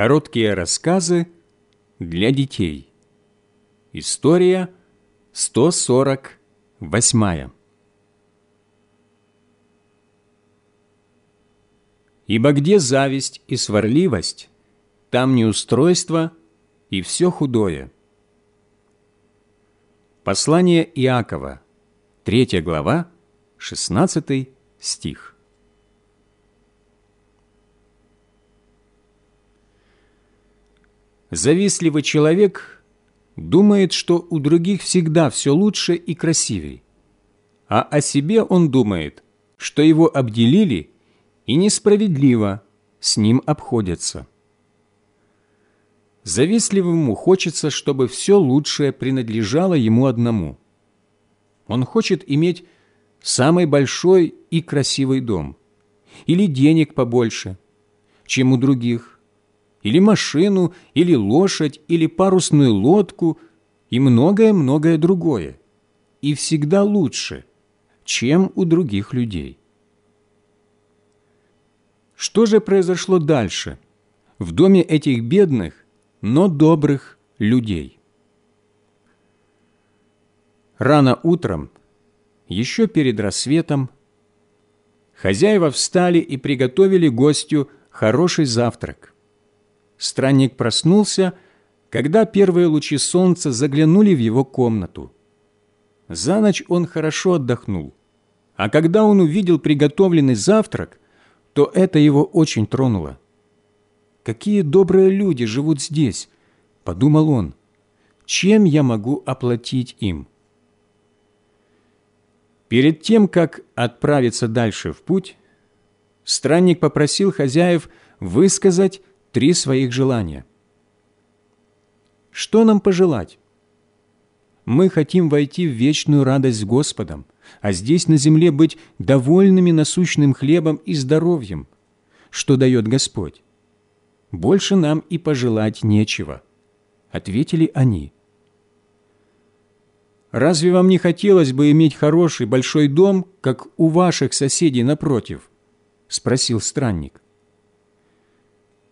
Короткие рассказы для детей. История 148. Ибо где зависть и сварливость, там неустройство и все худое. Послание Иакова, 3 глава, 16 стих. Завистливый человек думает, что у других всегда все лучше и красивей, а о себе он думает, что его обделили и несправедливо с ним обходятся. Завистливому хочется, чтобы все лучшее принадлежало ему одному. Он хочет иметь самый большой и красивый дом, или денег побольше, чем у других, или машину, или лошадь, или парусную лодку и многое-многое другое. И всегда лучше, чем у других людей. Что же произошло дальше в доме этих бедных, но добрых людей? Рано утром, еще перед рассветом, хозяева встали и приготовили гостю хороший завтрак – Странник проснулся, когда первые лучи солнца заглянули в его комнату. За ночь он хорошо отдохнул, а когда он увидел приготовленный завтрак, то это его очень тронуло. «Какие добрые люди живут здесь!» – подумал он. «Чем я могу оплатить им?» Перед тем, как отправиться дальше в путь, странник попросил хозяев высказать три своих желания. Что нам пожелать? Мы хотим войти в вечную радость с Господом, а здесь на земле быть довольными насущным хлебом и здоровьем, что дает Господь. Больше нам и пожелать нечего, — ответили они. Разве вам не хотелось бы иметь хороший большой дом, как у ваших соседей напротив? — спросил странник.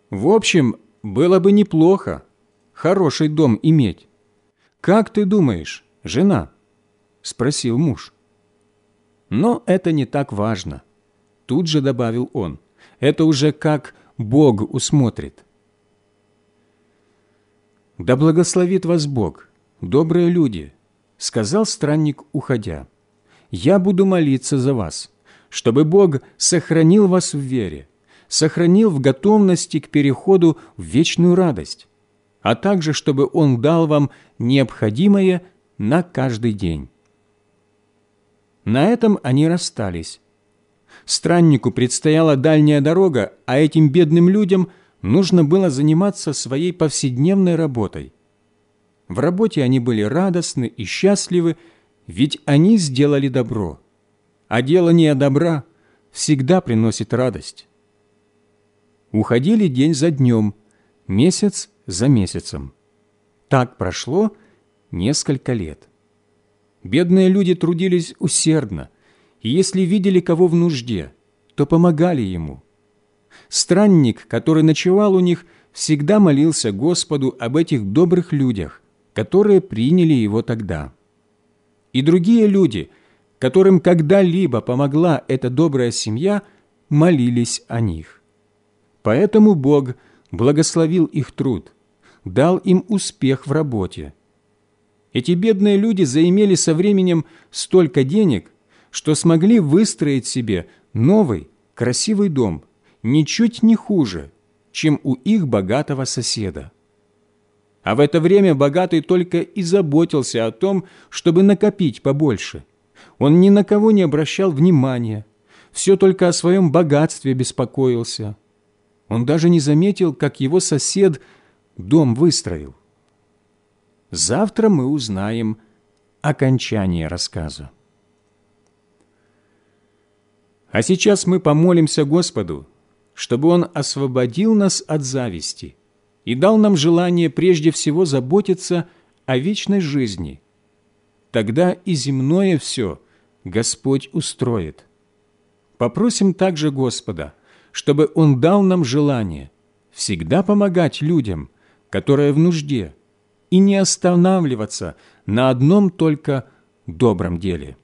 В общем, было бы неплохо хороший дом иметь. Как ты думаешь, жена? Спросил муж. Но это не так важно. Тут же добавил он. Это уже как Бог усмотрит. «Да благословит вас Бог, добрые люди», — сказал странник, уходя. «Я буду молиться за вас, чтобы Бог сохранил вас в вере, сохранил в готовности к переходу в вечную радость, а также чтобы Он дал вам необходимое на каждый день. На этом они расстались. Страннику предстояла дальняя дорога, а этим бедным людям нужно было заниматься своей повседневной работой. В работе они были радостны и счастливы, ведь они сделали добро, а делание добра всегда приносит радость уходили день за днем, месяц за месяцем. Так прошло несколько лет. Бедные люди трудились усердно, и если видели кого в нужде, то помогали ему. Странник, который ночевал у них, всегда молился Господу об этих добрых людях, которые приняли его тогда. И другие люди, которым когда-либо помогла эта добрая семья, молились о них. Поэтому Бог благословил их труд, дал им успех в работе. Эти бедные люди заимели со временем столько денег, что смогли выстроить себе новый, красивый дом, ничуть не хуже, чем у их богатого соседа. А в это время богатый только и заботился о том, чтобы накопить побольше. Он ни на кого не обращал внимания, все только о своем богатстве беспокоился – он даже не заметил, как его сосед дом выстроил. Завтра мы узнаем окончание рассказа. А сейчас мы помолимся Господу, чтобы Он освободил нас от зависти и дал нам желание прежде всего заботиться о вечной жизни. Тогда и земное все Господь устроит. Попросим также Господа – чтобы Он дал нам желание всегда помогать людям, которые в нужде, и не останавливаться на одном только добром деле.